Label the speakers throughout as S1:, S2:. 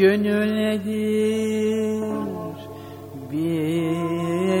S1: Gönül nedir bilen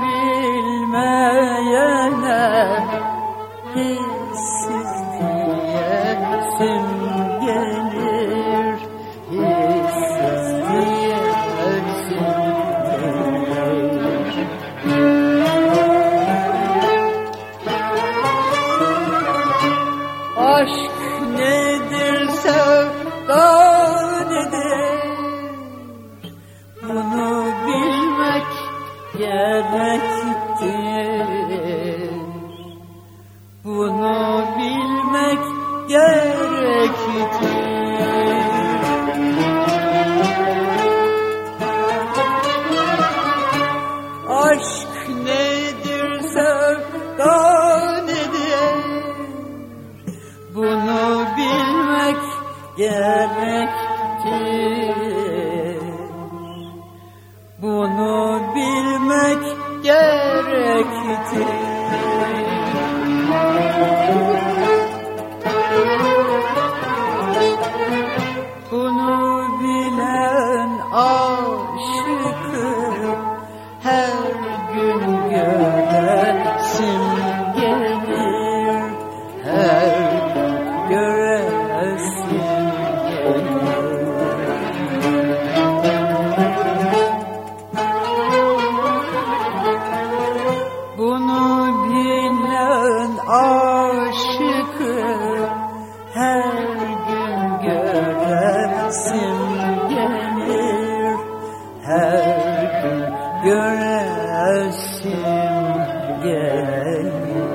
S1: bilmeyene hissiz diyesim gelir gerektir Bunu bilmek gerektir Aşk nedir sevda nedir? Bunu bilmek gerektir bilmek gerektir Bunu bilen aşıkı her gün göresim göresim gelir Her gün göresim gelir